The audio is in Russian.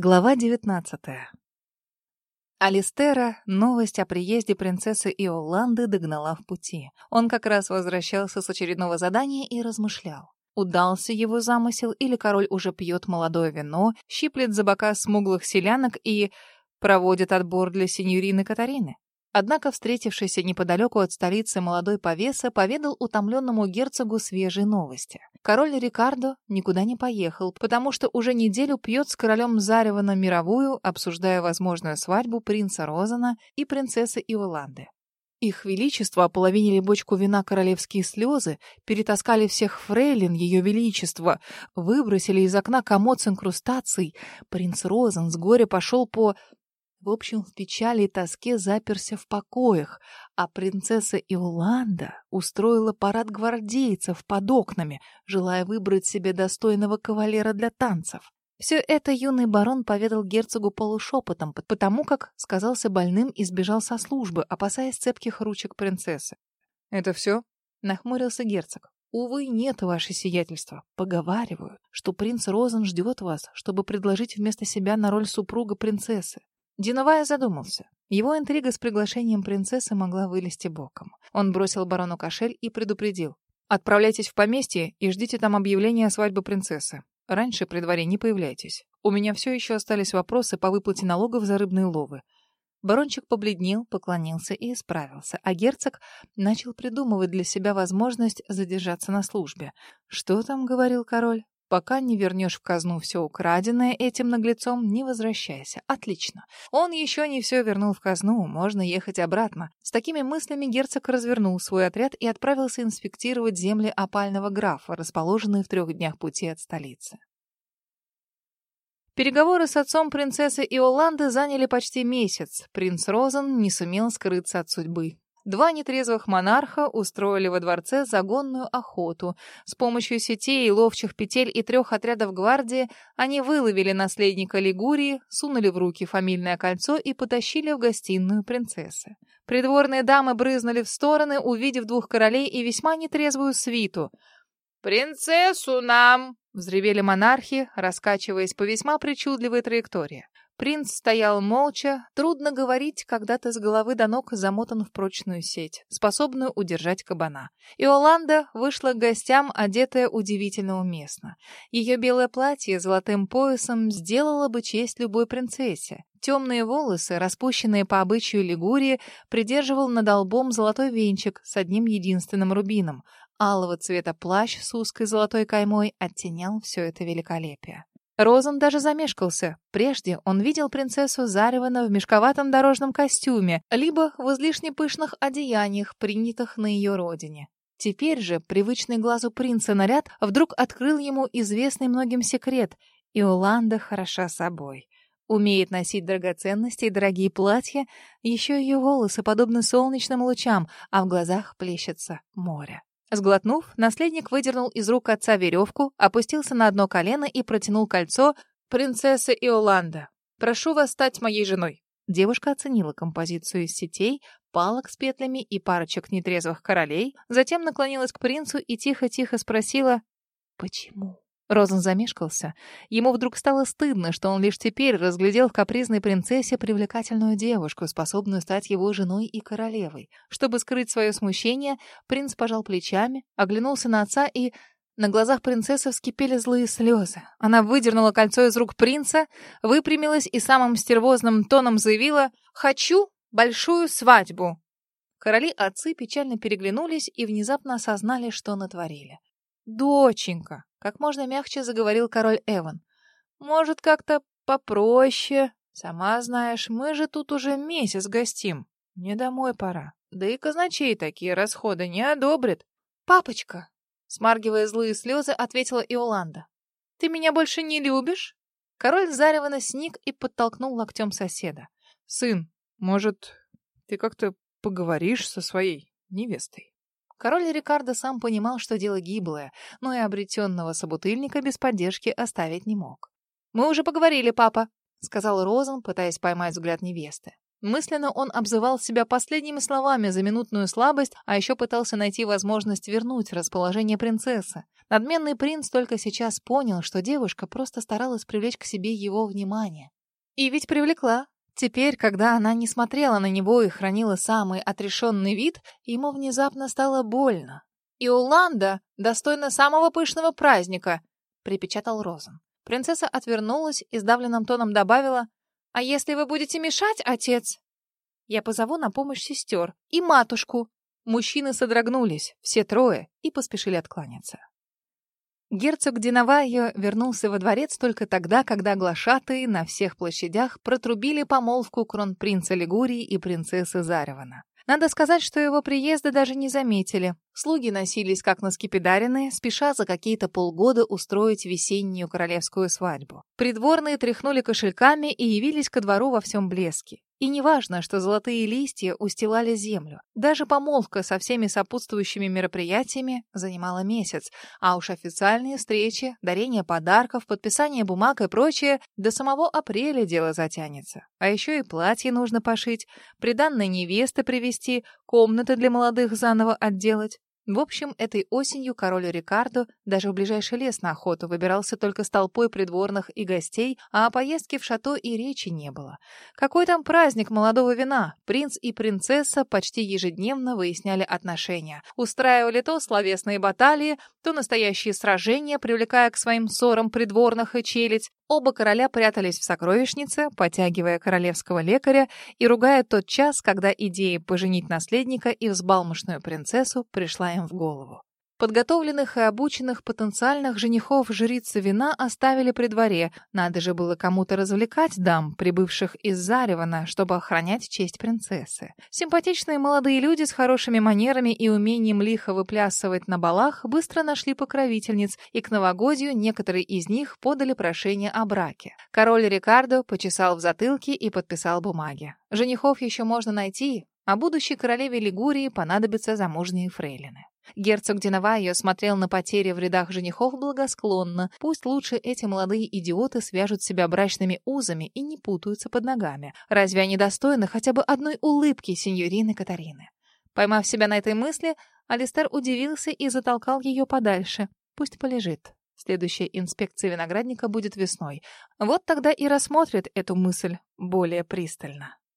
Глава 19. Алистера новость о приезде принцессы Иоланды догнала в пути. Он как раз возвращался с очередного задания и размышлял. Удался его замысел, или король уже пьет молодое вино, щиплет за бока смуглых селянок и проводит отбор для сеньорины Катарины? Однако встретившийся неподалеку от столицы молодой повеса поведал утомленному герцогу свежие новости. Король Рикардо никуда не поехал, потому что уже неделю пьет с королем Зарева на мировую, обсуждая возможную свадьбу принца Розана и принцессы Иоланды. Их величество ополовинили бочку вина королевские слезы, перетаскали всех фрейлин ее величества, выбросили из окна комод с инкрустацией. Принц Розан с горя пошел по в общем, в печали и тоске заперся в покоях, а принцесса Иоланда устроила парад гвардейцев под окнами, желая выбрать себе достойного кавалера для танцев. Все это юный барон поведал герцогу полушепотом, потому как сказался больным и сбежал со службы, опасаясь цепких ручек принцессы. «Это все?» — нахмурился герцог. «Увы, нет, ваше сиятельство. Поговариваю, что принц Розен ждет вас, чтобы предложить вместо себя на роль супруга принцессы. Диновая задумался. Его интрига с приглашением принцессы могла вылезти боком. Он бросил барону кошель и предупредил. «Отправляйтесь в поместье и ждите там объявления о свадьбе принцессы. Раньше при дворе не появляйтесь. У меня все еще остались вопросы по выплате налогов за рыбные ловы». Барончик побледнел, поклонился и исправился, а герцог начал придумывать для себя возможность задержаться на службе. «Что там?» — говорил король. Пока не вернешь в казну все украденное этим наглецом, не возвращайся. Отлично. Он еще не все вернул в казну, можно ехать обратно. С такими мыслями герцог развернул свой отряд и отправился инспектировать земли опального графа, расположенные в трех днях пути от столицы. Переговоры с отцом принцессы Иоланды заняли почти месяц. Принц Розен не сумел скрыться от судьбы. Два нетрезвых монарха устроили во дворце загонную охоту. С помощью сетей, ловчих петель и трех отрядов гвардии они выловили наследника Лигурии, сунули в руки фамильное кольцо и потащили в гостиную принцессы. Придворные дамы брызнули в стороны, увидев двух королей и весьма нетрезвую свиту. «Принцессу нам!» — взревели монархи, раскачиваясь по весьма причудливой траектории. Принц стоял молча. Трудно говорить, когда ты с головы до ног замотан в прочную сеть, способную удержать кабана. Иоланда вышла к гостям, одетая удивительно уместно. Ее белое платье с золотым поясом сделало бы честь любой принцессе. Темные волосы, распущенные по обычаю Лигурии, придерживал над лбом золотой венчик с одним единственным рубином. Алого цвета плащ с узкой золотой каймой оттенял все это великолепие. Розен даже замешкался. Прежде он видел принцессу Заревана в мешковатом дорожном костюме, либо в излишне пышных одеяниях, принятых на ее родине. Теперь же привычный глазу принца наряд вдруг открыл ему известный многим секрет. Иоланда хороша собой. Умеет носить драгоценности и дорогие платья, еще ее волосы подобны солнечным лучам, а в глазах плещется море. Сглотнув, наследник выдернул из рук отца веревку, опустился на одно колено и протянул кольцо принцессы Иоланда. «Прошу вас стать моей женой». Девушка оценила композицию из сетей, палок с петлями и парочек нетрезвых королей, затем наклонилась к принцу и тихо-тихо спросила «Почему?». Розен замешкался. Ему вдруг стало стыдно, что он лишь теперь разглядел в капризной принцессе привлекательную девушку, способную стать его женой и королевой. Чтобы скрыть свое смущение, принц пожал плечами, оглянулся на отца и... На глазах принцессы вскипели злые слезы. Она выдернула кольцо из рук принца, выпрямилась и самым стервозным тоном заявила «Хочу большую свадьбу». Короли-отцы печально переглянулись и внезапно осознали, что натворили. «Доченька!» — как можно мягче заговорил король Эван. «Может, как-то попроще? Сама знаешь, мы же тут уже месяц гостим. Мне домой пора. Да и казначей такие расходы не одобрит». «Папочка!» — смаргивая злые слезы, ответила Иоланда. «Ты меня больше не любишь?» Король зареванно сник и подтолкнул локтем соседа. «Сын, может, ты как-то поговоришь со своей невестой?» Король Рикардо сам понимал, что дело гиблое, но и обретенного собутыльника без поддержки оставить не мог. «Мы уже поговорили, папа», — сказал Розен, пытаясь поймать взгляд невесты. Мысленно он обзывал себя последними словами за минутную слабость, а еще пытался найти возможность вернуть расположение принцессы. Надменный принц только сейчас понял, что девушка просто старалась привлечь к себе его внимание. И ведь привлекла. Теперь, когда она не смотрела на него и хранила самый отрешенный вид, ему внезапно стало больно. «И Уланда достойна самого пышного праздника», — припечатал Розен. Принцесса отвернулась и сдавленным тоном добавила, «А если вы будете мешать, отец?» «Я позову на помощь сестер и матушку». Мужчины содрогнулись, все трое, и поспешили откланяться. Герцог Диновайо вернулся во дворец только тогда, когда глашатые на всех площадях протрубили помолвку кронпринца Лигурии и принцессы Заревана. Надо сказать, что его приезда даже не заметили. Слуги носились как на скипидаренные, спеша за какие-то полгода устроить весеннюю королевскую свадьбу. Придворные тряхнули кошельками и явились ко двору во всем блеске. И не важно, что золотые листья устилали землю. Даже помолвка со всеми сопутствующими мероприятиями занимала месяц, а уж официальные встречи, дарение подарков, подписание бумаг и прочее до самого апреля дело затянется. А еще и платье нужно пошить, приданные невесты привезти, комнаты для молодых заново отделать. В общем, этой осенью король Рикардо даже в ближайший лес на охоту выбирался только с толпой придворных и гостей, а о поездке в шато и речи не было. Какой там праздник молодого вина? Принц и принцесса почти ежедневно выясняли отношения. Устраивали то словесные баталии, то настоящие сражения, привлекая к своим ссорам придворных и челядь. Оба короля прятались в сокровищнице, потягивая королевского лекаря и ругая тот час, когда идея поженить наследника и взбалмошную принцессу пришла им в голову. Подготовленных и обученных потенциальных женихов жрицы вина оставили при дворе. Надо же было кому-то развлекать дам, прибывших из Заревана, чтобы охранять честь принцессы. Симпатичные молодые люди с хорошими манерами и умением лихо выплясывать на балах быстро нашли покровительниц, и к новогодию некоторые из них подали прошение о браке. Король Рикардо почесал в затылке и подписал бумаги. Женихов еще можно найти, а будущей королеве Лигурии понадобятся замужние фрейлины. Герцог Динавайо смотрел на потери в рядах женихов благосклонно. Пусть лучше эти молодые идиоты свяжут себя брачными узами и не путаются под ногами. Разве они достойны хотя бы одной улыбки сеньорины Катарины? Поймав себя на этой мысли, Алистер удивился и затолкал ее подальше. Пусть полежит. Следующая инспекция виноградника будет весной. Вот тогда и рассмотрит эту мысль более пристально.